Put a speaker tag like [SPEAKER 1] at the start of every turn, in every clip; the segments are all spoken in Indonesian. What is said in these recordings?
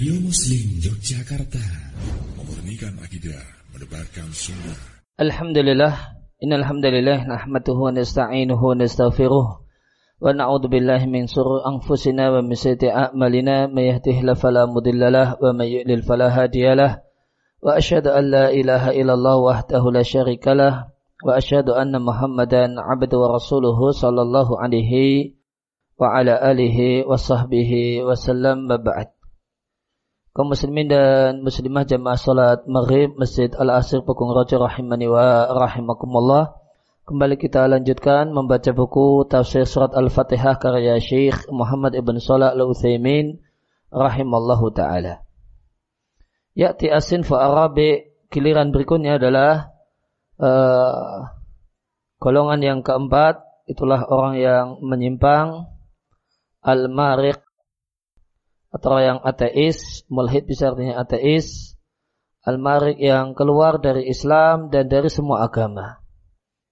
[SPEAKER 1] Radio Muslim Yogyakarta. Memurnikan akidah Mendebarkan sunnah.
[SPEAKER 2] Alhamdulillah Innal hamdalillah nahmaduhu wa nasta'inuhu wa nastaghfiruh. Wa na'udzu billahi min shururi anfusina wa min sayyiati a'malina. May yahdihillahu fala mudhillalah wa may yudlil fala hadiyalah wa asyhadu an la ilaha illallah wahdahu la syarikalah wa asyhadu anna muhammadan 'abduhu wa rasuluhu sallallahu alaihi wa ala alihi wa sahbihi wa sallam. Ba'd kaum muslimin dan muslimah jamaah salat maghrib Masjid Al-Asir Pekung Raja rahimani wa rahimakumullah. Kembali kita lanjutkan membaca buku tafsir surat Al-Fatihah karya Syekh Muhammad Ibn Salah Al-Utsaimin rahimallahu taala. Ya'ti asin fa arabi giliran berikutnya adalah uh, golongan yang keempat itulah orang yang menyimpang al-mariq atau yang ateis, mulhid bisa artinya ateis, al-marik yang keluar dari Islam dan dari semua agama.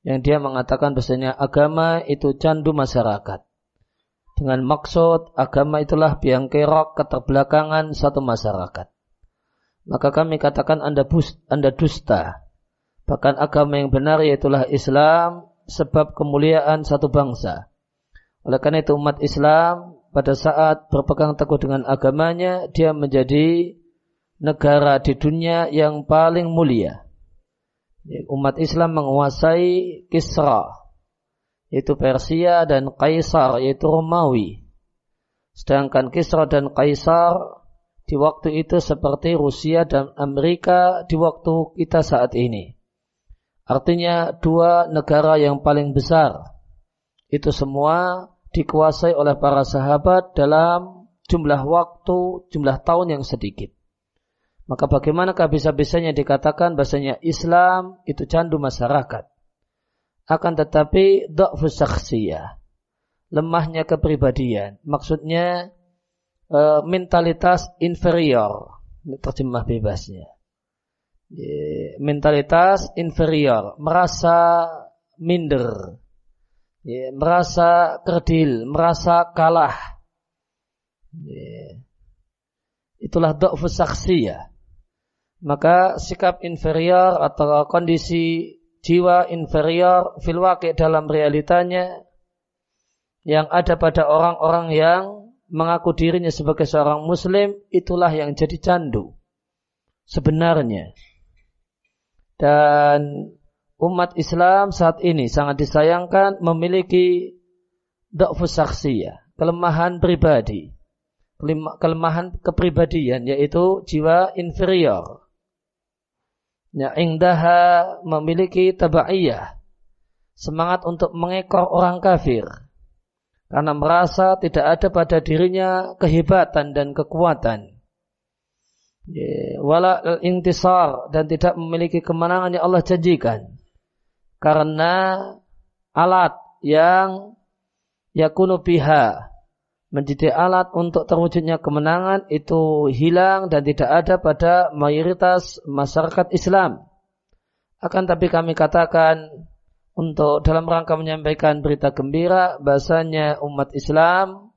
[SPEAKER 2] Yang dia mengatakan bahasanya agama itu candu masyarakat. Dengan maksud agama itulah biang kerok keterbelakangan satu masyarakat. Maka kami katakan anda, bus, anda dusta. Bahkan agama yang benar yaitulah Islam sebab kemuliaan satu bangsa. Oleh karena itu umat Islam pada saat berpegang teguh dengan agamanya, dia menjadi negara di dunia yang paling mulia. Umat Islam menguasai Kisra, yaitu Persia dan Kaisar, yaitu Romawi. Sedangkan Kisra dan Kaisar di waktu itu seperti Rusia dan Amerika di waktu kita saat ini. Artinya dua negara yang paling besar. Itu semua dikuasai oleh para sahabat dalam jumlah waktu, jumlah tahun yang sedikit. Maka bagaimanakah bisa-bisanya dikatakan bahasanya Islam itu candu masyarakat. Akan tetapi dha'fu syakhsiyah. Lemahnya kepribadian. Maksudnya e, mentalitas inferior. Terjemah bebasnya. E, mentalitas inferior. Merasa minder ya, merasa kerdil, merasa kalah. Ya. Itulah do'fu ya. Maka sikap inferior atau kondisi jiwa inferior fil dalam realitanya yang ada pada orang-orang yang mengaku dirinya sebagai seorang muslim itulah yang jadi candu sebenarnya dan umat Islam saat ini sangat disayangkan memiliki da'fu saksiyah, kelemahan pribadi, kelemahan kepribadian yaitu jiwa inferior. Ya, ingdaha memiliki tabaiyah, semangat untuk mengekor orang kafir karena merasa tidak ada pada dirinya kehebatan dan kekuatan. Ya, wala intisar dan tidak memiliki kemenangan yang Allah janjikan karena alat yang yakunu biha menjadi alat untuk terwujudnya kemenangan itu hilang dan tidak ada pada mayoritas masyarakat Islam. Akan tapi kami katakan untuk dalam rangka menyampaikan berita gembira bahasanya umat Islam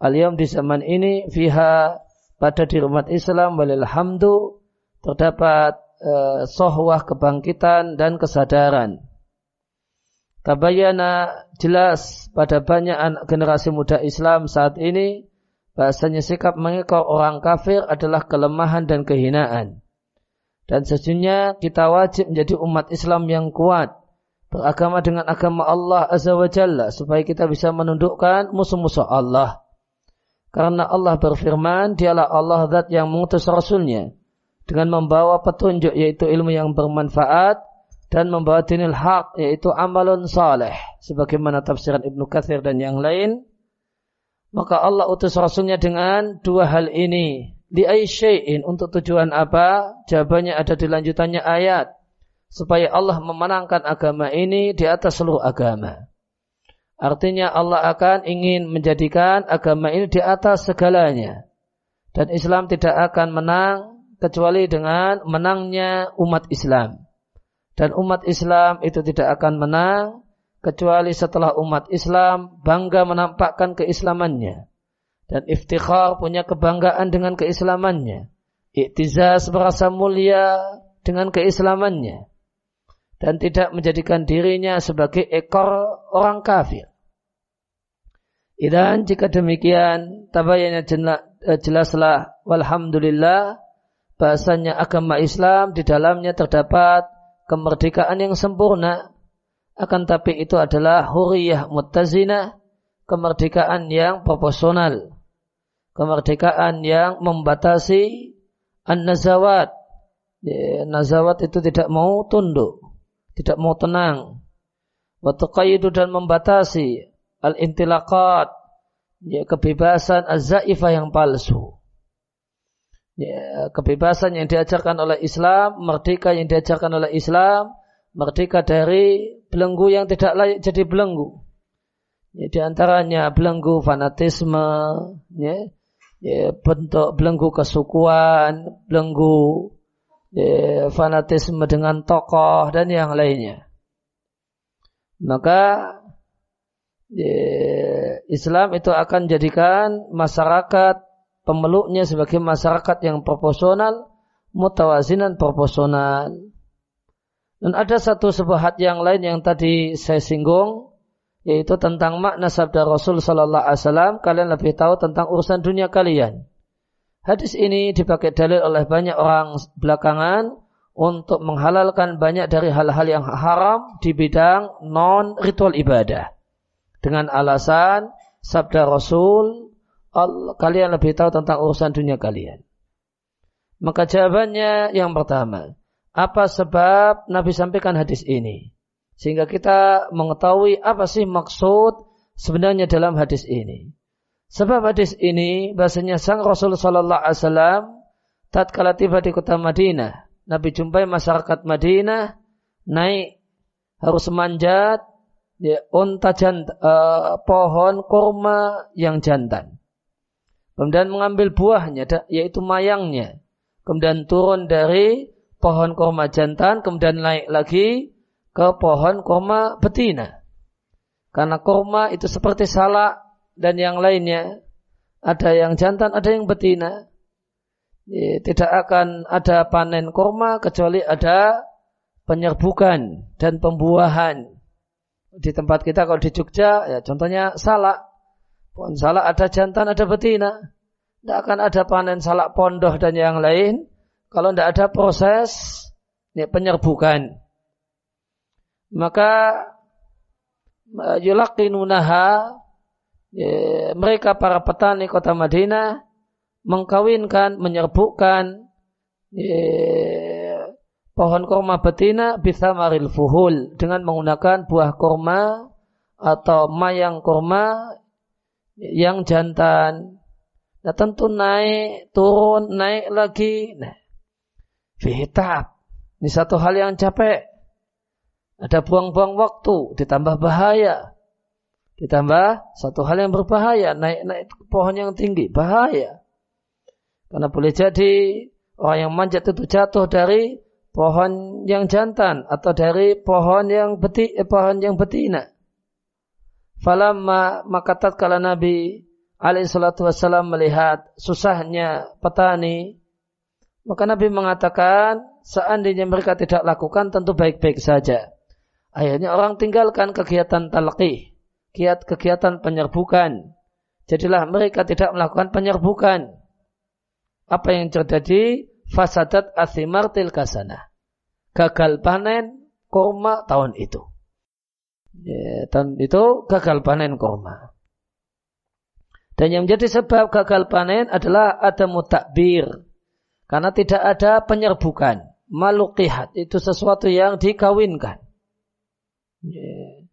[SPEAKER 2] aliyam di zaman ini fiha pada di umat Islam walilhamdu terdapat uh, sohwah kebangkitan dan kesadaran. Tabayana jelas pada banyak anak generasi muda Islam saat ini bahasanya sikap mengekor orang kafir adalah kelemahan dan kehinaan. Dan sesungguhnya kita wajib menjadi umat Islam yang kuat beragama dengan agama Allah Azza wa Jalla supaya kita bisa menundukkan musuh-musuh Allah. Karena Allah berfirman, dialah Allah zat yang mengutus Rasulnya dengan membawa petunjuk yaitu ilmu yang bermanfaat dan membawa dinil haq yaitu amalun saleh. Sebagaimana tafsiran Ibnu Katsir dan yang lain. Maka Allah utus rasulnya dengan dua hal ini. Di syai'in untuk tujuan apa? Jawabannya ada di lanjutannya ayat. Supaya Allah memenangkan agama ini di atas seluruh agama. Artinya Allah akan ingin menjadikan agama ini di atas segalanya. Dan Islam tidak akan menang kecuali dengan menangnya umat Islam. Dan umat Islam itu tidak akan menang kecuali setelah umat Islam bangga menampakkan keislamannya dan iftikhar punya kebanggaan dengan keislamannya. Iktizaz merasa mulia dengan keislamannya dan tidak menjadikan dirinya sebagai ekor orang kafir. Dan jika demikian, tabayanya eh, jelaslah walhamdulillah bahasanya agama Islam di dalamnya terdapat kemerdekaan yang sempurna. Akan tapi itu adalah huriyah muttazina, kemerdekaan yang proporsional. Kemerdekaan yang membatasi an-nazawat. Ya, nazawat itu tidak mau tunduk, tidak mau tenang. Watuqayidu dan membatasi al-intilaqat, ya, kebebasan az-zaifah yang palsu. Ya, kebebasan yang diajarkan oleh Islam, merdeka yang diajarkan oleh Islam, merdeka dari belenggu yang tidak layak jadi belenggu. Ya, di antaranya belenggu fanatisme, ya, ya, bentuk belenggu kesukuan, belenggu ya, fanatisme dengan tokoh dan yang lainnya. Maka Islam itu akan jadikan masyarakat pemeluknya sebagai masyarakat yang proporsional, mutawazinan proporsional. Dan ada satu sebuah yang lain yang tadi saya singgung, yaitu tentang makna sabda Rasul Sallallahu Alaihi Wasallam. Kalian lebih tahu tentang urusan dunia kalian. Hadis ini dipakai dalil oleh banyak orang belakangan untuk menghalalkan banyak dari hal-hal yang haram di bidang non ritual ibadah dengan alasan sabda Rasul kalian lebih tahu tentang urusan dunia kalian. Maka jawabannya yang pertama, apa sebab Nabi sampaikan hadis ini? Sehingga kita mengetahui apa sih maksud sebenarnya dalam hadis ini. Sebab hadis ini bahasanya sang Rasul Sallallahu Alaihi Wasallam tatkala tiba di kota Madinah, Nabi jumpai masyarakat Madinah naik harus manjat ya, unta jant, uh, pohon kurma yang jantan. Kemudian mengambil buahnya, yaitu mayangnya. Kemudian turun dari pohon kurma jantan, kemudian naik lagi ke pohon kurma betina. Karena kurma itu seperti salak dan yang lainnya. Ada yang jantan, ada yang betina. Tidak akan ada panen kurma kecuali ada penyerbukan dan pembuahan di tempat kita kalau di Jogja ya contohnya salak pohon salak ada jantan ada betina. Tidak akan ada panen salak pondoh dan yang lain. Kalau tidak ada proses ya, penyerbukan. Maka yulaqinunaha ya, mereka para petani kota Madinah mengkawinkan menyerbukan ya, pohon korma betina bisa maril fuhul dengan menggunakan buah korma atau mayang korma yang jantan. Nah tentu naik, turun, naik lagi. Nah, fitab. Ini satu hal yang capek. Ada buang-buang waktu, ditambah bahaya. Ditambah satu hal yang berbahaya, naik-naik pohon yang tinggi, bahaya. Karena boleh jadi orang yang manjat itu jatuh dari pohon yang jantan atau dari pohon yang beti, eh, pohon yang betina. Falamma maka tatkala Nabi alaihi salatu wassalam melihat susahnya petani, maka Nabi mengatakan seandainya mereka tidak lakukan tentu baik-baik saja. Akhirnya orang tinggalkan kegiatan talqih, kegiatan penyerbukan. Jadilah mereka tidak melakukan penyerbukan. Apa yang terjadi? fasadat asimar tilkasana. Gagal panen kurma tahun itu. Ya, tahun itu gagal panen kurma. Dan yang menjadi sebab gagal panen adalah ada mutakbir. Karena tidak ada penyerbukan. Malukihat itu sesuatu yang dikawinkan. Ya.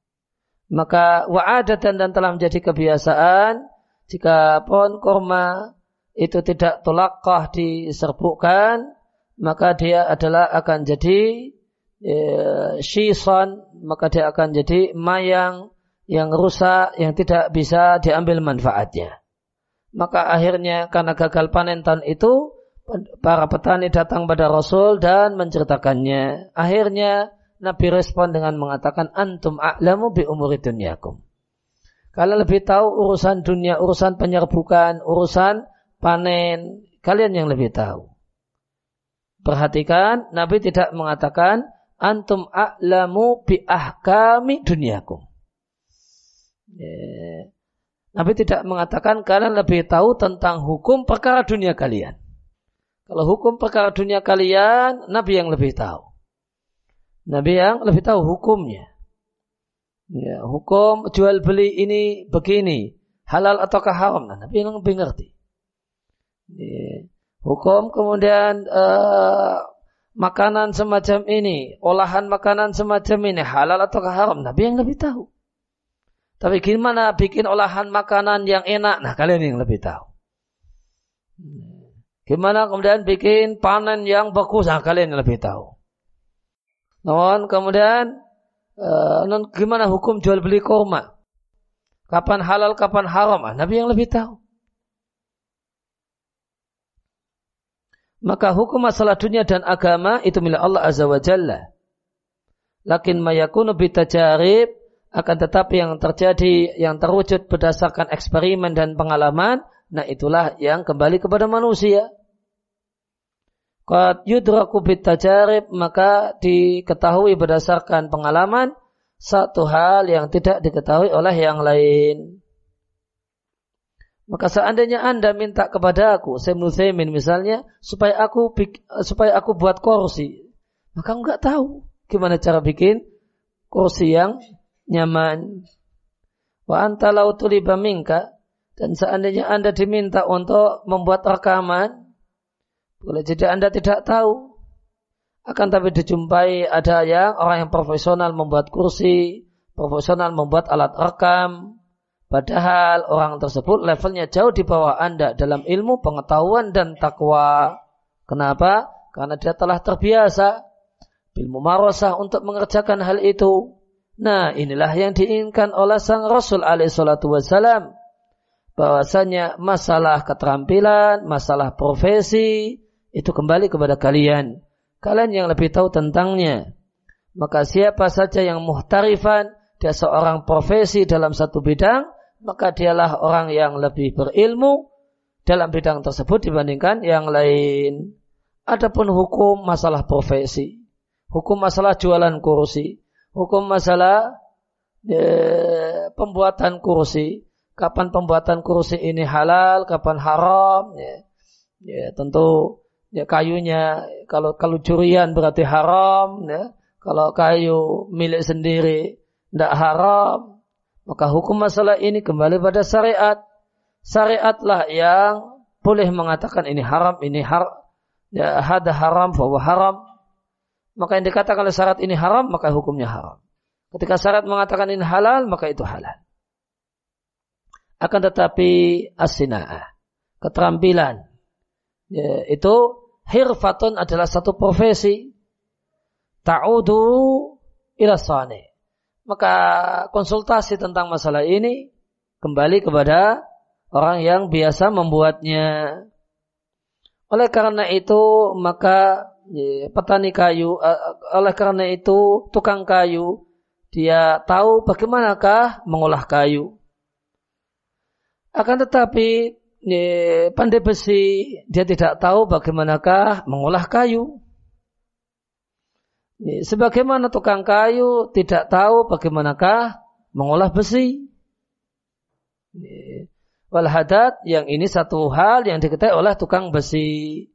[SPEAKER 2] Maka wa'adatan dan telah menjadi kebiasaan jika pohon kurma itu tidak tolakah diserbukkan, maka dia adalah akan jadi e, shison, maka dia akan jadi mayang yang rusak, yang tidak bisa diambil manfaatnya. Maka akhirnya karena gagal panen tahun itu, para petani datang pada Rasul dan menceritakannya. Akhirnya Nabi respon dengan mengatakan, Antum a'lamu bi umuri dunyakum. Kalian lebih tahu urusan dunia, urusan penyerbukan, urusan panen. Kalian yang lebih tahu. Perhatikan, Nabi tidak mengatakan antum a'lamu bi ahkami duniakum. Ya. Nabi tidak mengatakan kalian lebih tahu tentang hukum perkara dunia kalian. Kalau hukum perkara dunia kalian, Nabi yang lebih tahu. Nabi yang lebih tahu hukumnya. Ya, hukum jual beli ini begini, halal ataukah haram? Nah, Nabi yang lebih ngerti. Ya, hukum kemudian uh, makanan semacam ini, olahan makanan semacam ini, halal ataukah haram? Nabi yang lebih tahu. Tapi gimana bikin olahan makanan yang enak? Nah, kalian yang lebih tahu. Gimana kemudian bikin panen yang bagus? Nah, kalian yang lebih tahu. Namun kemudian uh, gimana hukum jual beli kurma? Kapan halal, kapan haram? Ah, Nabi yang lebih tahu. Maka hukum masalah dunia dan agama itu milik Allah Azza wa Jalla. Lakin mayakunu bitajarib akan tetapi yang terjadi yang terwujud berdasarkan eksperimen dan pengalaman, nah itulah yang kembali kepada manusia. Qad yudraku bitajarib maka diketahui berdasarkan pengalaman satu hal yang tidak diketahui oleh yang lain. Maka seandainya Anda minta kepada aku, saya Nuthaimin misalnya, supaya aku supaya aku buat kursi, maka enggak tahu gimana cara bikin kursi yang nyaman. Wa anta lau tuliba minka, dan seandainya Anda diminta untuk membuat rekaman, boleh jadi Anda tidak tahu akan tapi dijumpai ada yang orang yang profesional membuat kursi, profesional membuat alat rekam, padahal orang tersebut levelnya jauh di bawah Anda dalam ilmu, pengetahuan dan takwa. Kenapa? Karena dia telah terbiasa ilmu marosah untuk mengerjakan hal itu. Nah, inilah yang diinginkan oleh sang Rasul alaihissalatu wassalam. Bahwasanya masalah keterampilan, masalah profesi, itu kembali kepada kalian kalian yang lebih tahu tentangnya. Maka siapa saja yang muhtarifan, dia seorang profesi dalam satu bidang, maka dialah orang yang lebih berilmu dalam bidang tersebut dibandingkan yang lain. Adapun hukum masalah profesi, hukum masalah jualan kursi, hukum masalah eh, pembuatan kursi, kapan pembuatan kursi ini halal, kapan haram, ya, ya tentu ya kayunya kalau kalau curian berarti haram ya kalau kayu milik sendiri tidak haram maka hukum masalah ini kembali pada syariat syariatlah yang boleh mengatakan ini haram ini har ya ada haram bahwa haram maka yang dikatakan oleh syarat ini haram maka hukumnya haram ketika syarat mengatakan ini halal maka itu halal akan tetapi asina'ah keterampilan ya, itu hirfatun adalah satu profesi. Ta'udu ila sani. Maka konsultasi tentang masalah ini kembali kepada orang yang biasa membuatnya. Oleh karena itu maka ya, petani kayu, oleh karena itu tukang kayu dia tahu bagaimanakah mengolah kayu. Akan tetapi pandai besi, dia tidak tahu bagaimanakah mengolah kayu. Sebagaimana tukang kayu tidak tahu bagaimanakah mengolah besi. Walhadat yang ini satu hal yang diketahui oleh tukang besi.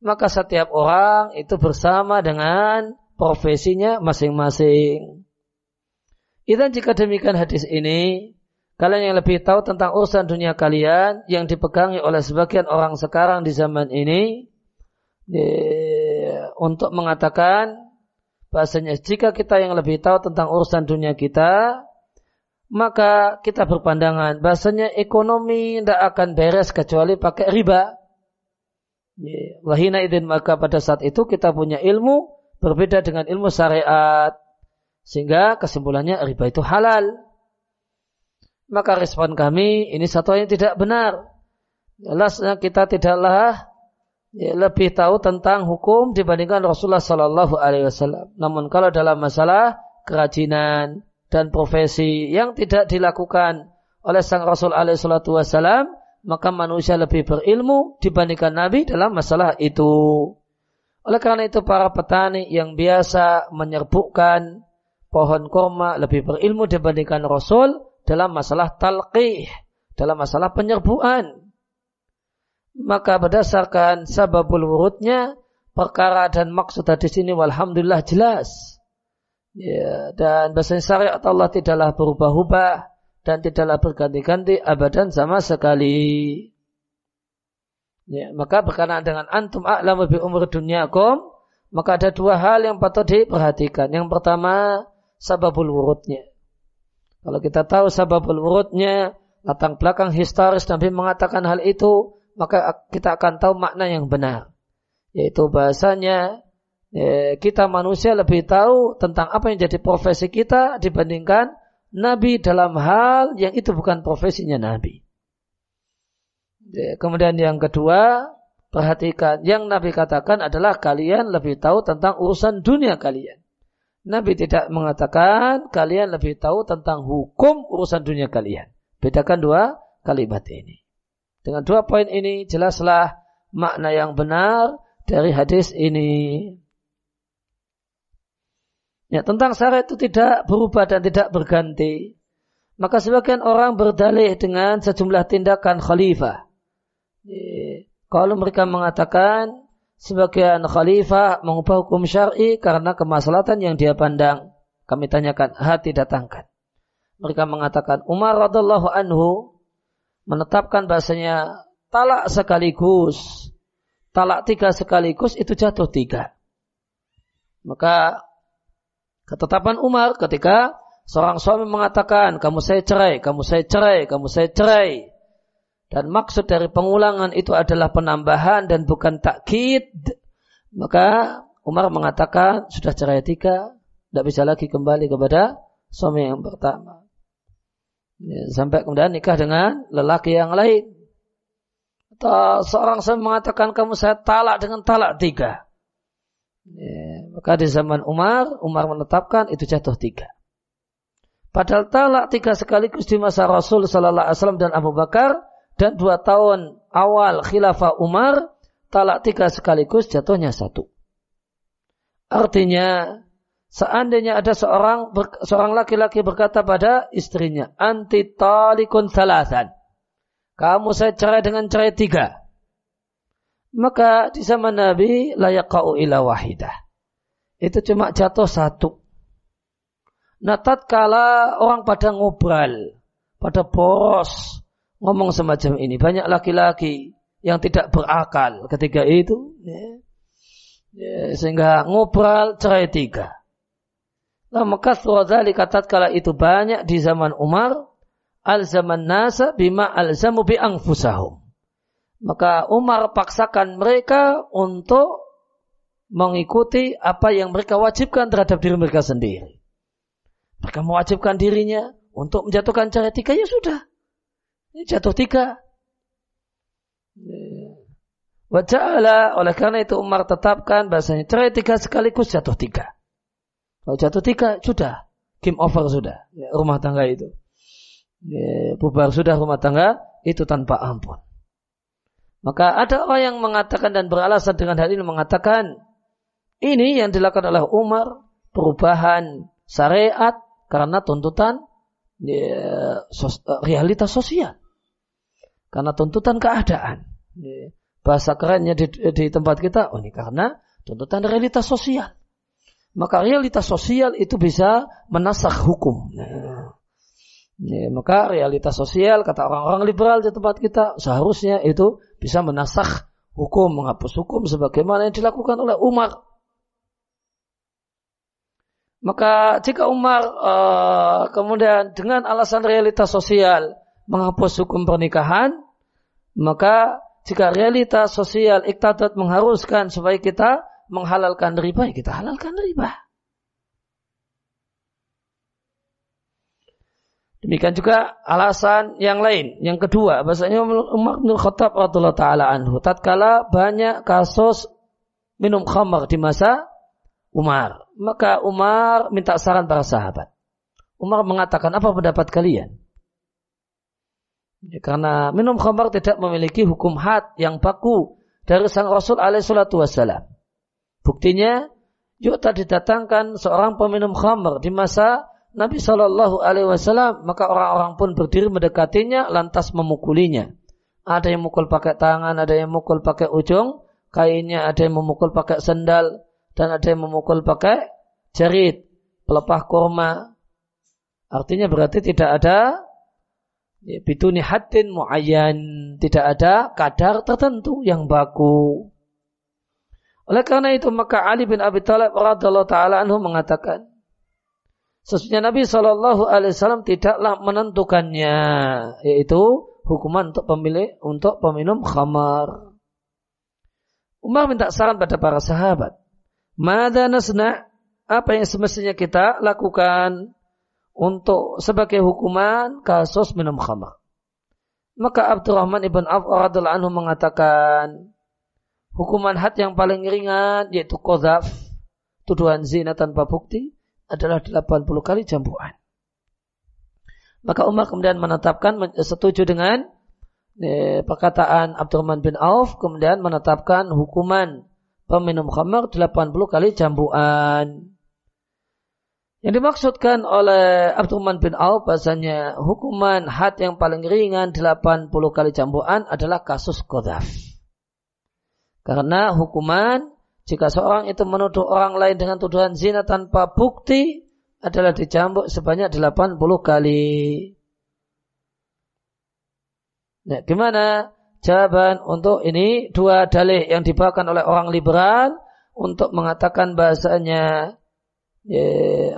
[SPEAKER 2] Maka setiap orang itu bersama dengan profesinya masing-masing. Dan jika demikian hadis ini Kalian yang lebih tahu tentang urusan dunia kalian yang dipegangi oleh sebagian orang sekarang di zaman ini di, untuk mengatakan bahasanya jika kita yang lebih tahu tentang urusan dunia kita maka kita berpandangan bahasanya ekonomi tidak akan beres kecuali pakai riba. Wahina idin maka pada saat itu kita punya ilmu berbeda dengan ilmu syariat sehingga kesimpulannya riba itu halal. Maka respon kami ini satu yang tidak benar. Jelasnya kita tidaklah ya, lebih tahu tentang hukum dibandingkan Rasulullah Sallallahu Alaihi Wasallam. Namun kalau dalam masalah kerajinan dan profesi yang tidak dilakukan oleh sang Rasul alaihi wasalam, maka manusia lebih berilmu dibandingkan Nabi dalam masalah itu. Oleh karena itu para petani yang biasa menyerbukkan pohon kurma lebih berilmu dibandingkan Rasul dalam masalah talqih, dalam masalah penyerbuan. Maka berdasarkan sababul wurudnya, perkara dan maksud di sini walhamdulillah jelas. Ya, dan bahasa syariat Allah tidaklah berubah-ubah dan tidaklah berganti-ganti abadan sama sekali. Ya, maka berkenaan dengan antum a'lamu bi umur dunyakum, maka ada dua hal yang patut diperhatikan. Yang pertama, sababul wurudnya. Kalau kita tahu sababul wurudnya, latar belakang historis Nabi mengatakan hal itu, maka kita akan tahu makna yang benar. Yaitu bahasanya ya, kita manusia lebih tahu tentang apa yang jadi profesi kita dibandingkan Nabi dalam hal yang itu bukan profesinya Nabi. Ya, kemudian yang kedua, perhatikan yang Nabi katakan adalah kalian lebih tahu tentang urusan dunia kalian. Nabi tidak mengatakan kalian lebih tahu tentang hukum urusan dunia kalian. Bedakan dua kalimat ini. Dengan dua poin ini jelaslah makna yang benar dari hadis ini. Ya, tentang syarat itu tidak berubah dan tidak berganti. Maka sebagian orang berdalih dengan sejumlah tindakan khalifah. Kalau mereka mengatakan sebagian khalifah mengubah hukum syar'i karena kemaslahatan yang dia pandang. Kami tanyakan, hati datangkan. Mereka mengatakan Umar radhiallahu anhu menetapkan bahasanya talak sekaligus, talak tiga sekaligus itu jatuh tiga. Maka ketetapan Umar ketika seorang suami mengatakan kamu saya cerai, kamu saya cerai, kamu saya cerai, dan maksud dari pengulangan itu adalah penambahan dan bukan takkid, maka Umar mengatakan sudah cerai tiga, tidak bisa lagi kembali kepada suami yang pertama. Ya, sampai kemudian nikah dengan lelaki yang lain. Atau seorang saya mengatakan kamu saya talak dengan talak tiga. Ya, maka di zaman Umar, Umar menetapkan itu jatuh tiga. Padahal talak tiga sekaligus di masa Rasul Sallallahu Alaihi Wasallam dan Abu Bakar dan dua tahun awal khilafah Umar talak tiga sekaligus jatuhnya satu. Artinya seandainya ada seorang seorang laki-laki berkata pada istrinya anti talikun salasan kamu saya cerai dengan cerai tiga maka di zaman Nabi layak kau ila wahidah itu cuma jatuh satu nah tatkala orang pada ngobrol pada boros ngomong semacam ini. Banyak laki-laki yang tidak berakal ketika itu. Ya. Ya, sehingga ngobrol cerai tiga. Maka suadzali kata kala itu banyak di zaman Umar. Al zaman nasa bima al zamu bi angfusahum. Maka Umar paksakan mereka untuk mengikuti apa yang mereka wajibkan terhadap diri mereka sendiri. Mereka mewajibkan dirinya untuk menjatuhkan cerai tiga ya sudah. Ini jatuh tiga. Wajahlah oleh karena itu Umar tetapkan bahasanya cerai tiga sekaligus jatuh tiga. Kalau jatuh tiga sudah game over sudah ya, rumah tangga itu. Ya, bubar sudah rumah tangga itu tanpa ampun. Maka ada orang yang mengatakan dan beralasan dengan hal ini mengatakan ini yang dilakukan oleh Umar perubahan syariat karena tuntutan ya, sos, realitas sosial. Karena tuntutan keadaan. Bahasa kerennya di, di tempat kita, oh ini karena tuntutan realitas sosial. Maka realitas sosial itu bisa menasakh hukum. Nah, ya, maka realitas sosial kata orang-orang liberal di tempat kita seharusnya itu bisa menasakh hukum, menghapus hukum sebagaimana yang dilakukan oleh Umar. Maka jika Umar uh, kemudian dengan alasan realitas sosial menghapus hukum pernikahan, maka jika realitas sosial iktadat mengharuskan supaya kita menghalalkan riba, ya kita halalkan riba. Demikian juga alasan yang lain. Yang kedua, bahasanya Umar bin Khattab radhiyallahu taala anhu tatkala banyak kasus minum khamar di masa Umar, maka Umar minta saran para sahabat. Umar mengatakan, "Apa pendapat kalian?" Ya, karena minum khamar tidak memiliki hukum had yang baku dari sang Rasul alaihissalatu wassalam. Buktinya, juga didatangkan seorang peminum khamar di masa Nabi Shallallahu Alaihi Wasallam, maka orang-orang pun berdiri mendekatinya, lantas memukulinya. Ada yang mukul pakai tangan, ada yang mukul pakai ujung kainnya, ada yang memukul pakai sendal, dan ada yang memukul pakai jarit, pelepah kurma. Artinya berarti tidak ada ya, bituni hatin muayyan, tidak ada kadar tertentu yang baku. Oleh karena itu maka Ali bin Abi Thalib radhiallahu taala anhu mengatakan, sesungguhnya Nabi Shallallahu Alaihi Wasallam tidaklah menentukannya, yaitu hukuman untuk pemilik untuk peminum khamar. Umar minta saran pada para sahabat. Mada nasna apa yang semestinya kita lakukan untuk sebagai hukuman kasus minum khamar. Maka Abdurrahman ibn Auf radhiallahu anhu mengatakan hukuman had yang paling ringan yaitu kozaf tuduhan zina tanpa bukti adalah 80 kali jambuan. Maka Umar kemudian menetapkan setuju dengan e, perkataan Abdurrahman bin Auf kemudian menetapkan hukuman peminum khamar 80 kali jambuan. Yang dimaksudkan oleh Abdurrahman bin Auf bahasanya hukuman had yang paling ringan 80 kali jambuan adalah kasus kodaf. Karena hukuman jika seorang itu menuduh orang lain dengan tuduhan zina tanpa bukti adalah dicambuk sebanyak 80 kali. Nah, gimana jawaban untuk ini dua dalih yang dibawakan oleh orang liberal untuk mengatakan bahasanya ya,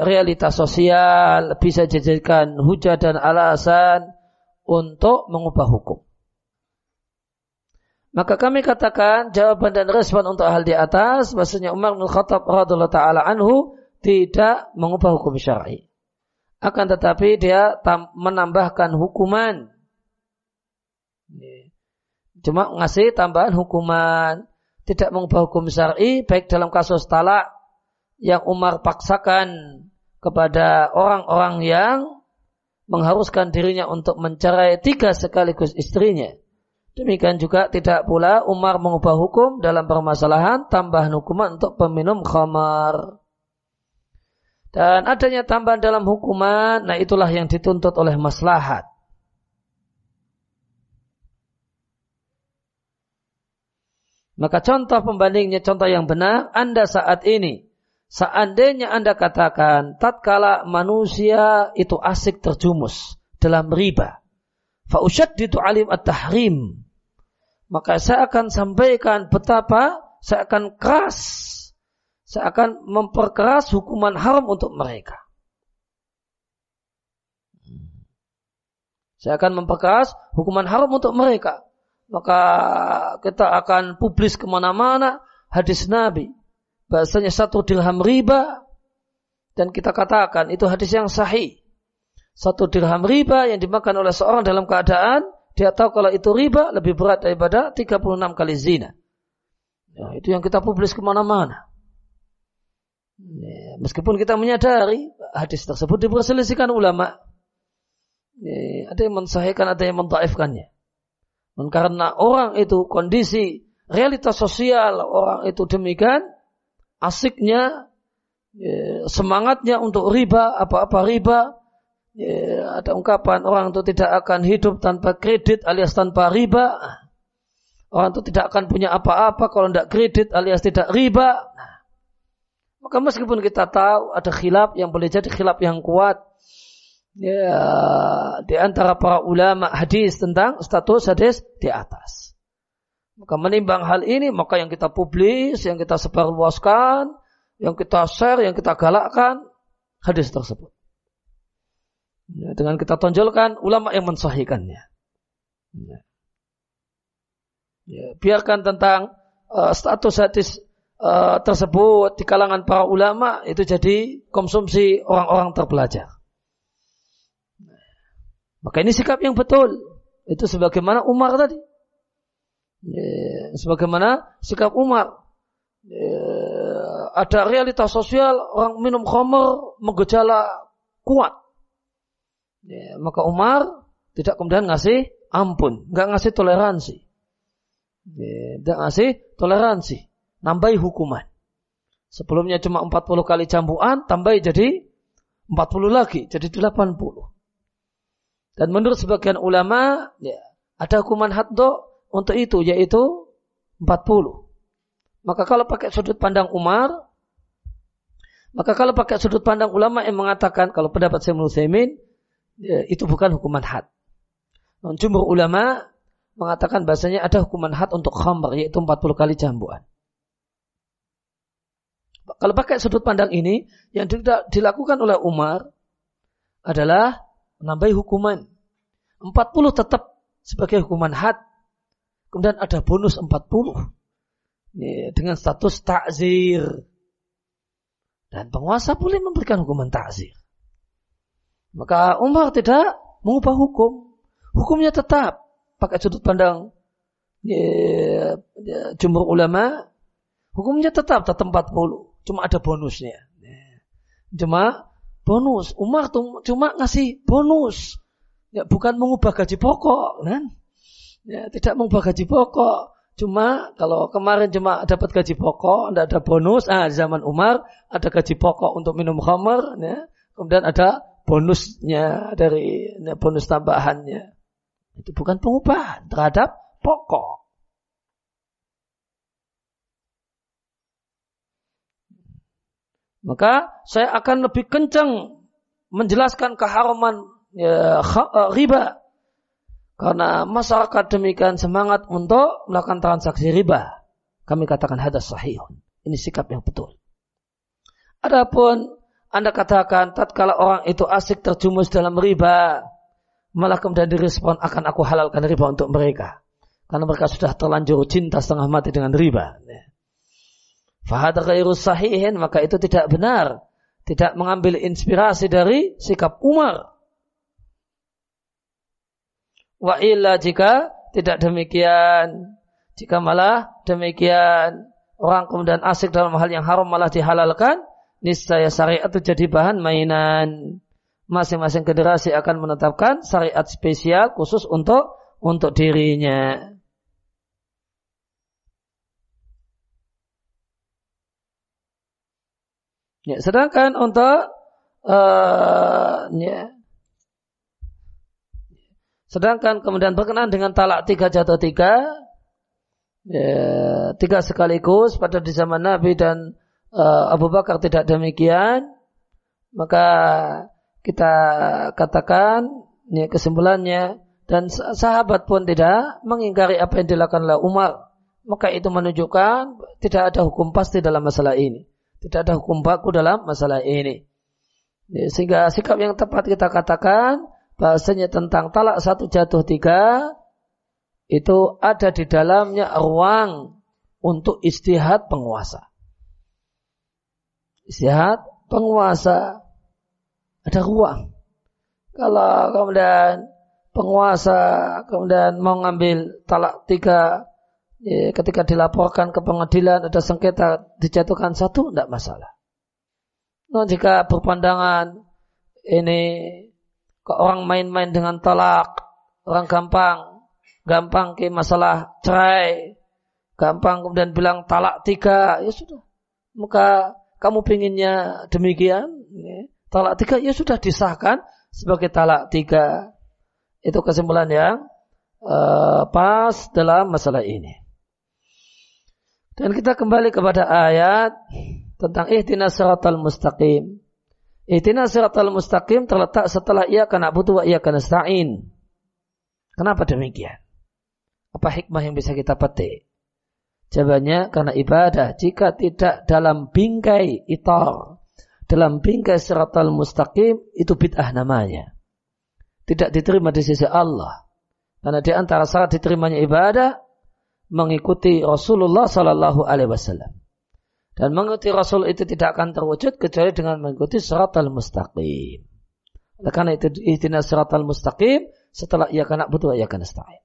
[SPEAKER 2] realitas sosial bisa dijadikan hujah dan alasan untuk mengubah hukum. Maka kami katakan jawaban dan respon untuk hal di atas bahasanya Umar bin Khattab radhiyallahu taala anhu tidak mengubah hukum syar'i. Akan tetapi dia menambahkan hukuman. Cuma ngasih tambahan hukuman. Tidak mengubah hukum syar'i baik dalam kasus talak yang Umar paksakan kepada orang-orang yang mengharuskan dirinya untuk mencerai tiga sekaligus istrinya. Demikian juga tidak pula Umar mengubah hukum dalam permasalahan tambahan hukuman untuk peminum khamar. Dan adanya tambahan dalam hukuman, nah itulah yang dituntut oleh maslahat. Maka contoh pembandingnya, contoh yang benar, Anda saat ini, seandainya Anda katakan, tatkala manusia itu asik terjumus dalam riba, fa'usyaddidu alim at-tahrim, maka saya akan sampaikan betapa saya akan keras saya akan memperkeras hukuman haram untuk mereka. Saya akan memperkeras hukuman haram untuk mereka. Maka kita akan publis ke mana-mana hadis Nabi. Bahasanya satu dirham riba. Dan kita katakan itu hadis yang sahih. Satu dirham riba yang dimakan oleh seorang dalam keadaan dia tahu kalau itu riba lebih berat daripada 36 kali zina. Ya, itu yang kita publis ke mana-mana. Ya, meskipun kita menyadari hadis tersebut diperselisihkan ulama. Ya, ada yang mensahihkan, ada yang mentaifkannya. Dan karena orang itu kondisi realitas sosial orang itu demikian asiknya ya, semangatnya untuk riba apa-apa riba ya, ada ungkapan orang itu tidak akan hidup tanpa kredit alias tanpa riba orang itu tidak akan punya apa-apa kalau tidak kredit alias tidak riba maka meskipun kita tahu ada khilaf yang boleh jadi khilaf yang kuat ya di antara para ulama hadis tentang status hadis di atas. Maka menimbang hal ini maka yang kita publis, yang kita sebarluaskan, yang kita share, yang kita galakkan hadis tersebut. Ya, dengan kita tonjolkan ulama yang mensahihkannya. Ya. Ya, biarkan tentang uh, status hadis uh, tersebut di kalangan para ulama itu jadi konsumsi orang-orang terpelajar. Maka ini sikap yang betul. Itu sebagaimana Umar tadi. Ya, sebagaimana sikap Umar. Ya, ada realitas sosial orang minum khamr menggejala kuat. Ya, maka Umar tidak kemudian ngasih ampun, nggak ngasih toleransi. Nggak ngasih toleransi, nambahi hukuman. Sebelumnya cuma 40 kali cambuan, tambahi jadi 40 lagi, jadi 80. Dan menurut sebagian ulama, ya, ada hukuman haddo untuk itu, yaitu 40. Maka kalau pakai sudut pandang Umar, maka kalau pakai sudut pandang ulama yang mengatakan, kalau pendapat Muslimin, ya, itu bukan hukuman had. Jumhur ulama mengatakan bahasanya ada hukuman had untuk khamr, yaitu 40 kali cambuan. Kalau pakai sudut pandang ini, yang dilakukan oleh Umar adalah menambahi hukuman. 40 tetap sebagai hukuman had. Kemudian ada bonus 40. Dengan status takzir. Dan penguasa boleh memberikan hukuman takzir. Maka Umar tidak mengubah hukum. Hukumnya tetap pakai sudut pandang ya, ya, jumhur ulama. Hukumnya tetap tetap 40. Cuma ada bonusnya. Cuma bonus. Umar tuh cuma ngasih bonus. Ya, bukan mengubah gaji pokok. Kan? Ya, tidak mengubah gaji pokok. Cuma kalau kemarin cuma dapat gaji pokok, tidak ada bonus. Ah, zaman Umar ada gaji pokok untuk minum khamar, ya. kemudian ada bonusnya dari bonus tambahannya. Itu bukan pengubahan terhadap pokok. Maka saya akan lebih kencang menjelaskan keharaman ya, riba karena masyarakat demikian semangat untuk melakukan transaksi riba. Kami katakan hadas sahihun. Ini sikap yang betul. Adapun Anda katakan tatkala orang itu asik terjumus dalam riba, malah kemudian direspon akan aku halalkan riba untuk mereka. Karena mereka sudah terlanjur cinta setengah mati dengan riba. Fahad ghairu sahihin, maka itu tidak benar. Tidak mengambil inspirasi dari sikap Umar Wa illa jika tidak demikian, jika malah demikian orang kemudian asik dalam hal yang haram malah dihalalkan, niscaya syariat itu jadi bahan mainan. Masing-masing generasi akan menetapkan syariat spesial khusus untuk untuk dirinya. Ya, sedangkan untuk uh, ya, Sedangkan kemudian berkenaan dengan talak tiga jatuh tiga, ya, tiga sekaligus pada di zaman Nabi dan Abu Bakar tidak demikian, maka kita katakan ya, kesimpulannya dan sahabat pun tidak mengingkari apa yang dilakukan oleh Umar. Maka itu menunjukkan tidak ada hukum pasti dalam masalah ini. Tidak ada hukum baku dalam masalah ini. Sehingga sikap yang tepat kita katakan bahasanya tentang talak satu jatuh tiga itu ada di dalamnya ruang untuk istihad penguasa. Istihad penguasa ada ruang. Kalau kemudian penguasa kemudian mau ngambil talak tiga ya, ketika dilaporkan ke pengadilan ada sengketa dijatuhkan satu tidak masalah. Nah, jika berpandangan ini Kok orang main-main dengan tolak, orang gampang, gampang ke masalah cerai, gampang kemudian bilang talak tiga, ya sudah. Maka kamu pinginnya demikian, ya. talak tiga ya sudah disahkan sebagai talak tiga. Itu kesimpulan yang uh, pas dalam masalah ini. Dan kita kembali kepada ayat tentang ihtinas siratal mustaqim. Ihtina siratal mustaqim terletak setelah ia kena butuh wa ia kena stain. Kenapa demikian? Apa hikmah yang bisa kita petik? Jawabannya karena ibadah jika tidak dalam bingkai itar, dalam bingkai siratal mustaqim itu bid'ah namanya. Tidak diterima di sisi Allah. Karena di antara syarat diterimanya ibadah mengikuti Rasulullah Sallallahu Alaihi Wasallam. Dan mengikuti Rasul itu tidak akan terwujud kecuali dengan mengikuti al mustaqim. Karena itu ihtina al mustaqim setelah ia kena butuh ia kena nasta'in.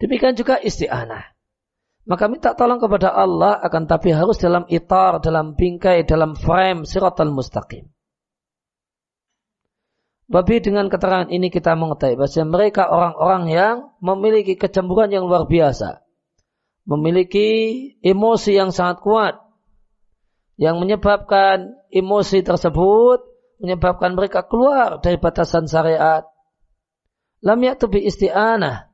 [SPEAKER 2] Demikian juga isti'anah. Maka minta tolong kepada Allah akan tapi harus dalam itar, dalam bingkai, dalam frame al mustaqim. Babi dengan keterangan ini kita mengetahui bahwa mereka orang-orang yang memiliki kecemburuan yang luar biasa. Memiliki emosi yang sangat kuat. Yang menyebabkan emosi tersebut menyebabkan mereka keluar dari batasan syariat. Lam yaktubi isti'anah.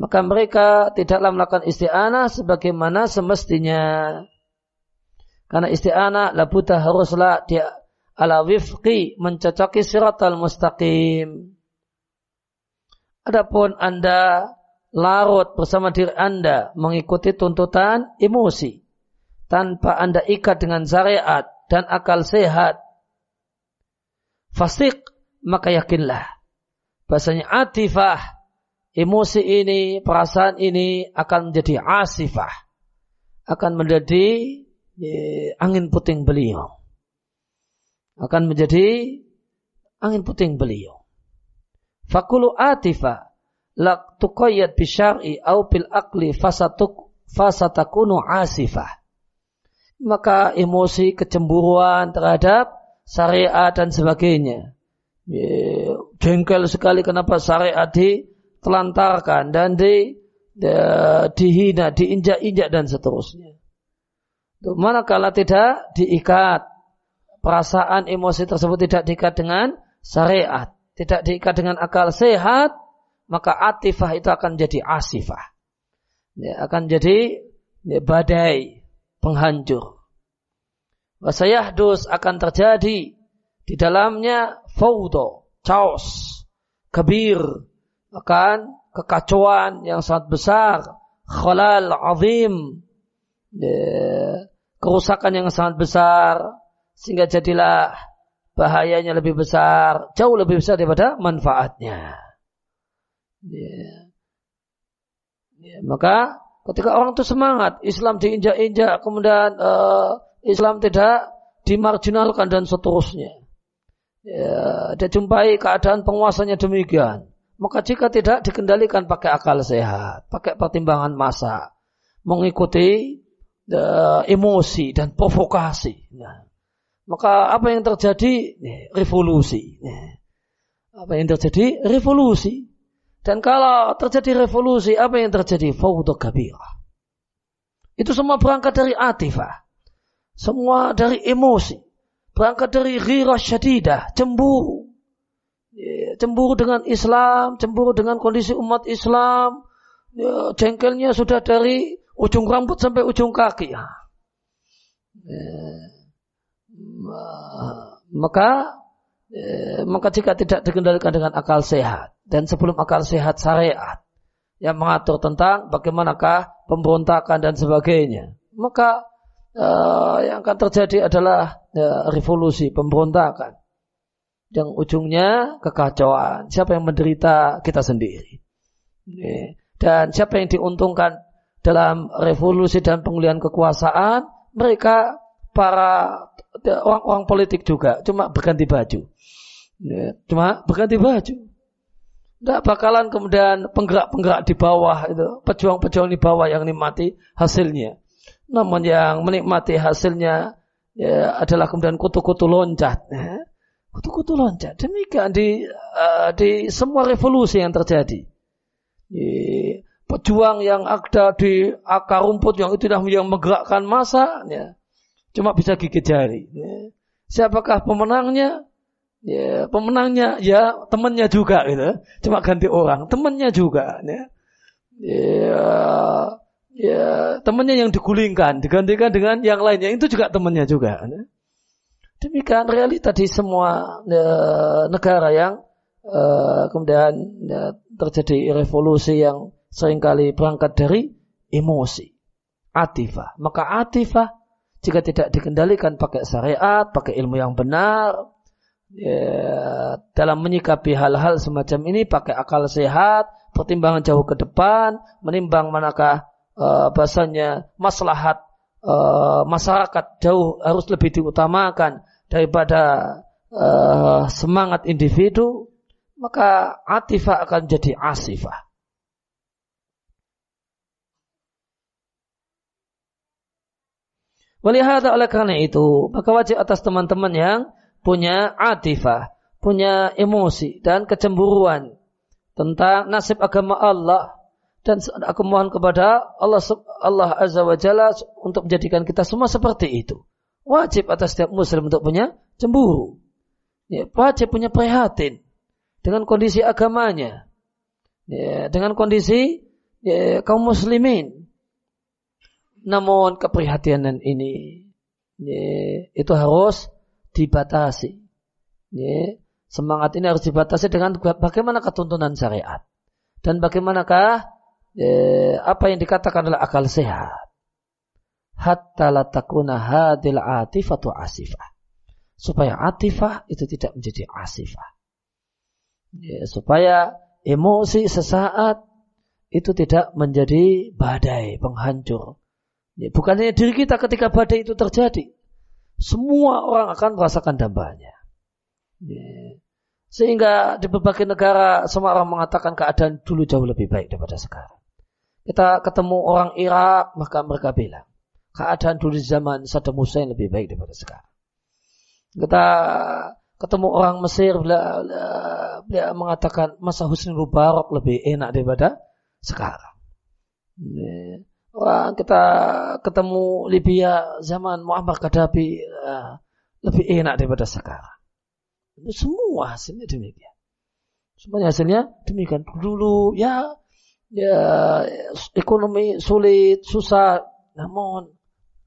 [SPEAKER 2] Maka mereka tidaklah melakukan isti'anah sebagaimana semestinya. Karena isti'anah labuta haruslah dia ala wifqi mencocoki siratal mustaqim. Adapun Anda larut bersama diri Anda mengikuti tuntutan emosi tanpa Anda ikat dengan syariat dan akal sehat. Fasik maka yakinlah bahasanya atifah emosi ini, perasaan ini akan menjadi asifah. Akan menjadi eh, angin puting beliau akan menjadi angin puting beliau. Fakulu atifa lak tuqayyad bisyar'i au bil akli fasatuk fasatakunu asifah. Maka emosi kecemburuan terhadap syariat dan sebagainya. Jengkel sekali kenapa syariat ditelantarkan dan di, di dihina, diinjak-injak dan seterusnya. Manakala tidak diikat perasaan emosi tersebut tidak diikat dengan syariat, tidak diikat dengan akal sehat, maka atifah itu akan jadi asifah. Ya, akan jadi ya, badai, penghancur. Wasayahdus akan terjadi di dalamnya faudo, chaos, kabir, akan kekacauan yang sangat besar, khalal azim, ya, kerusakan yang sangat besar, sehingga jadilah bahayanya lebih besar, jauh lebih besar daripada manfaatnya. Ya. Ya, maka ketika orang itu semangat, Islam diinjak-injak, kemudian uh, Islam tidak dimarginalkan dan seterusnya. Ya, dia jumpai keadaan penguasanya demikian. Maka jika tidak dikendalikan pakai akal sehat, pakai pertimbangan masa, mengikuti uh, emosi dan provokasi. Nah, maka apa yang terjadi? Revolusi. Apa yang terjadi? Revolusi. Dan kalau terjadi revolusi, apa yang terjadi? Fawdu kabirah. Itu semua berangkat dari atifah. Semua dari emosi. Berangkat dari ghirah syadidah, cemburu. Cemburu dengan Islam, cemburu dengan kondisi umat Islam. Jengkelnya sudah dari ujung rambut sampai ujung kaki. Ya maka maka jika tidak dikendalikan dengan akal sehat dan sebelum akal sehat syariat yang mengatur tentang bagaimanakah pemberontakan dan sebagainya maka eh, yang akan terjadi adalah ya, revolusi pemberontakan yang ujungnya kekacauan siapa yang menderita kita sendiri dan siapa yang diuntungkan dalam revolusi dan pengulihan kekuasaan mereka para orang-orang politik juga cuma berganti baju. Cuma berganti baju. Tidak bakalan kemudian penggerak-penggerak di bawah itu, pejuang-pejuang di bawah yang menikmati hasilnya. Namun yang menikmati hasilnya ya, adalah kemudian kutu-kutu loncat. Ya. Kutu-kutu loncat. Demikian di uh, di semua revolusi yang terjadi. Ya, pejuang yang ada di akar rumput yang itu yang menggerakkan masa, ya, Cuma bisa gigit jari. Ya. Siapakah pemenangnya? Ya, pemenangnya ya temannya juga gitu. Cuma ganti orang, temannya juga ya. Ya, ya temannya yang digulingkan, digantikan dengan yang lainnya itu juga temannya juga. Ya. Demikian realita di semua ya, negara yang uh, kemudian ya, terjadi revolusi yang sering kali berangkat dari emosi, atifah. Maka atifah jika tidak dikendalikan pakai syariat, pakai ilmu yang benar, ya, dalam menyikapi hal-hal semacam ini pakai akal sehat, pertimbangan jauh ke depan, menimbang manakah uh, bahasanya maslahat uh, masyarakat jauh harus lebih diutamakan daripada uh, semangat individu, maka atifah akan jadi asifah. Walihada oleh karena itu, maka wajib atas teman-teman yang punya atifah, punya emosi dan kecemburuan tentang nasib agama Allah dan aku mohon kepada Allah Allah Azza wa Jalla untuk menjadikan kita semua seperti itu. Wajib atas setiap muslim untuk punya cemburu. Ya, wajib punya prihatin dengan kondisi agamanya. Ya, dengan kondisi ya, kaum muslimin. Namun keprihatinan ini ya, itu harus dibatasi. Ya, semangat ini harus dibatasi dengan bagaimana ketuntunan syariat dan bagaimanakah ya, apa yang dikatakan adalah akal sehat. Hatta la takuna hadil atifatu asifah. Supaya atifah itu tidak menjadi asifah. Ya, supaya emosi sesaat itu tidak menjadi badai penghancur. Ya, bukan hanya diri kita ketika badai itu terjadi. Semua orang akan merasakan dampaknya. Ya. Sehingga di berbagai negara semua orang mengatakan keadaan dulu jauh lebih baik daripada sekarang. Kita ketemu orang Irak, maka mereka bilang, keadaan dulu zaman Saddam Hussein lebih baik daripada sekarang. Kita ketemu orang Mesir, beliau, mengatakan masa Husni Mubarak lebih enak daripada sekarang. Orang kita ketemu Libya zaman Muammar Gaddafi uh, lebih enak daripada sekarang. Semua hasilnya demikian. Semuanya hasilnya demikian. Dulu ya ya ekonomi sulit, susah, namun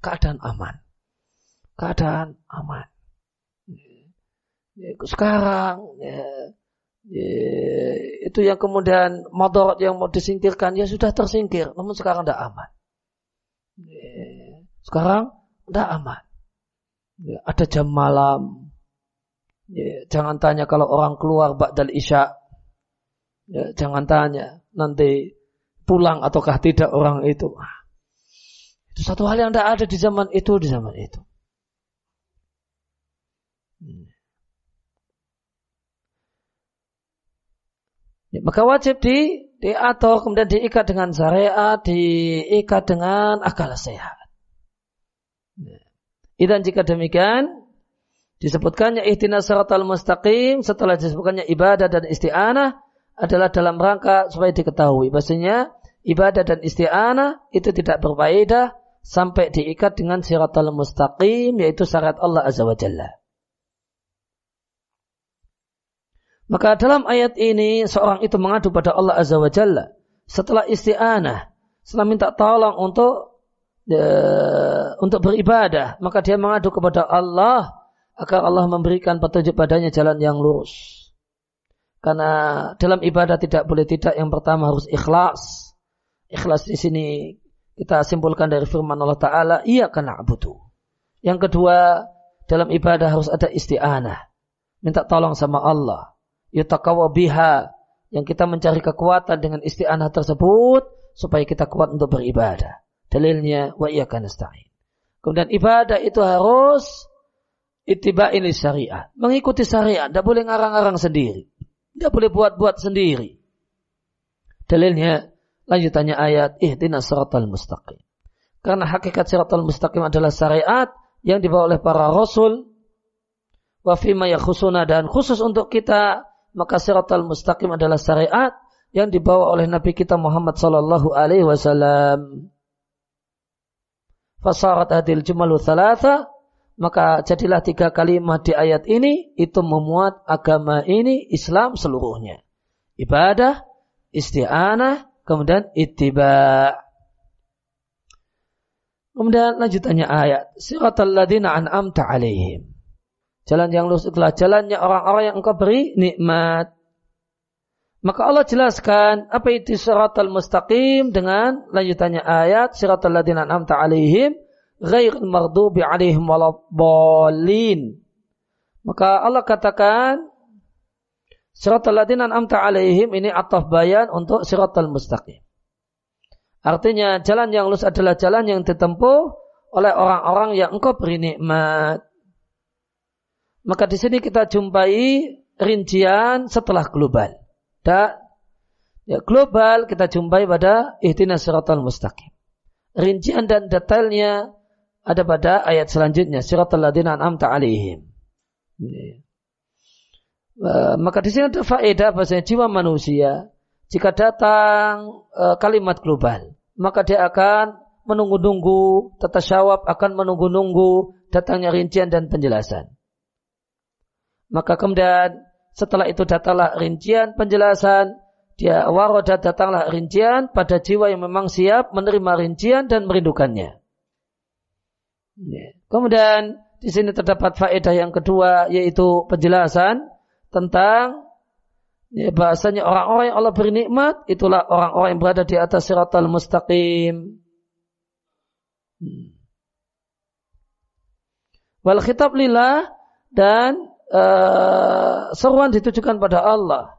[SPEAKER 2] keadaan aman. Keadaan aman. Ya, sekarang ya, ya, itu yang kemudian motor yang mau disingkirkan ya sudah tersingkir, namun sekarang tidak aman. Ya, sekarang tidak aman. Ya, ada jam malam. Ya, jangan tanya kalau orang keluar ba'dal isya. Ya, jangan tanya nanti pulang ataukah tidak orang itu. Itu satu hal yang tidak ada di zaman itu di zaman itu. Ya, maka wajib di diatur kemudian diikat dengan syariat, diikat dengan akal sehat. Ya. Dan jika demikian disebutkannya ihtinas siratal mustaqim setelah disebutkannya ibadah dan isti'anah adalah dalam rangka supaya diketahui bahasanya ibadah dan isti'anah itu tidak berfaedah sampai diikat dengan siratal mustaqim yaitu syariat Allah Azza wa Jalla. Maka dalam ayat ini seorang itu mengadu pada Allah Azza wa Jalla setelah isti'anah, setelah minta tolong untuk uh, untuk beribadah, maka dia mengadu kepada Allah agar Allah memberikan petunjuk padanya jalan yang lurus. Karena dalam ibadah tidak boleh tidak yang pertama harus ikhlas. Ikhlas di sini kita simpulkan dari firman Allah Ta'ala, iya karena abudu. Yang kedua, dalam ibadah harus ada isti'anah. Minta tolong sama Allah yutakawa biha yang kita mencari kekuatan dengan isti'anah tersebut supaya kita kuat untuk beribadah. Dalilnya wa iyyaka nasta'in. Kemudian ibadah itu harus ittiba'in syariat, mengikuti syariat, tidak boleh ngarang-ngarang sendiri. Tidak boleh buat-buat sendiri. Dalilnya lanjutannya ayat ihdinas siratal mustaqim. Karena hakikat siratal mustaqim adalah syariat yang dibawa oleh para rasul wa fima yakhusuna dan khusus untuk kita maka siratal mustaqim adalah syariat yang dibawa oleh Nabi kita Muhammad sallallahu alaihi wasallam. Fasarat hadil jumalu thalatha maka jadilah tiga kalimat di ayat ini itu memuat agama ini Islam seluruhnya. Ibadah, isti'anah, kemudian ittiba. Kemudian lanjutannya ayat. Siratal ladina an'amta alaihim. Jalan yang lurus itulah jalannya orang-orang yang engkau beri nikmat. Maka Allah jelaskan apa itu siratal mustaqim dengan lanjutannya ayat siratal ladzina an'amta alaihim ghairil maghdubi alaihim waladdallin. Maka Allah katakan siratal ladzina an'amta alaihim ini ataf bayan untuk siratal mustaqim. Artinya jalan yang lurus adalah jalan yang ditempuh oleh orang-orang yang engkau beri nikmat. Maka di sini kita jumpai rincian setelah global. Dan ya, global kita jumpai pada ihtinas siratal mustaqim. Rincian dan detailnya ada pada ayat selanjutnya. Siratal ladina an'amta alaihim. Uh, maka di sini ada faedah bahasanya jiwa manusia jika datang uh, kalimat global maka dia akan menunggu-nunggu tata syawab akan menunggu-nunggu datangnya rincian dan penjelasan. Maka kemudian setelah itu datanglah rincian penjelasan dia waroda datanglah rincian pada jiwa yang memang siap menerima rincian dan merindukannya. Ya. Kemudian di sini terdapat faedah yang kedua yaitu penjelasan tentang ya, bahasanya orang-orang yang Allah beri nikmat itulah orang-orang yang berada di atas siratal mustaqim. Hmm. Wal khitab lillah dan uh, seruan ditujukan pada Allah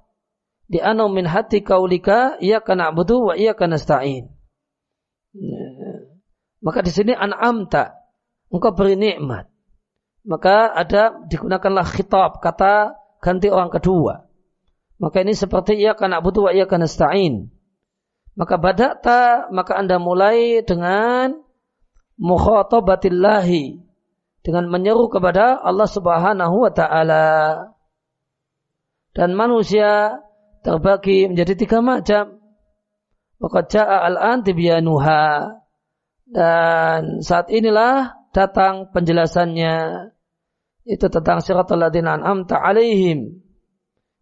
[SPEAKER 2] di anu min hati kaulika ia kana abudu wa ia kana stain. Maka di sini an'amta engkau beri nikmat. Maka ada digunakanlah khitab kata ganti orang kedua. Maka ini seperti ia kana abudu wa ia kana stain. Maka badakta maka anda mulai dengan mukhatabatillahi dengan menyeru kepada Allah Subhanahu wa taala. Dan manusia terbagi menjadi tiga macam. Maka ja'a al-an tibyanuha. Dan saat inilah datang penjelasannya. Itu tentang siratul ladina an'amta alaihim.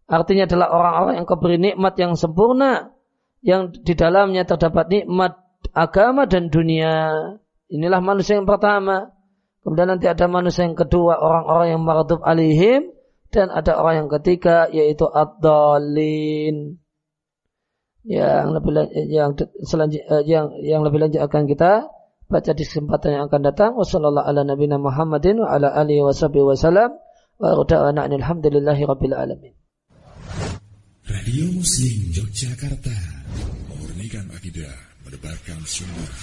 [SPEAKER 2] Artinya adalah orang-orang yang keberi nikmat yang sempurna. Yang di dalamnya terdapat nikmat agama dan dunia. Inilah manusia yang pertama. Kemudian nanti ada manusia yang kedua, orang-orang yang maradub alaihim dan ada orang yang ketiga yaitu ad-dallin. Yang lebih yang selanjutnya eh, yang yang lebih lanjut akan kita baca di kesempatan yang akan datang. Wassalamualaikum ala nabiyina Muhammadin wa ala alihi washabihi wasallam. Wa rada'ana alhamdulillahi rabbil alamin.
[SPEAKER 1] Radio Muslim Yogyakarta memurnikan akidah, mendebarkan sunnah.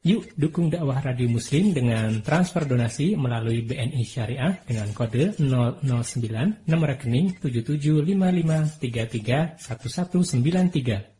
[SPEAKER 3] Yuk dukung dakwah Radio Muslim dengan transfer donasi melalui BNI Syariah dengan kode 009 nomor rekening 7755331193.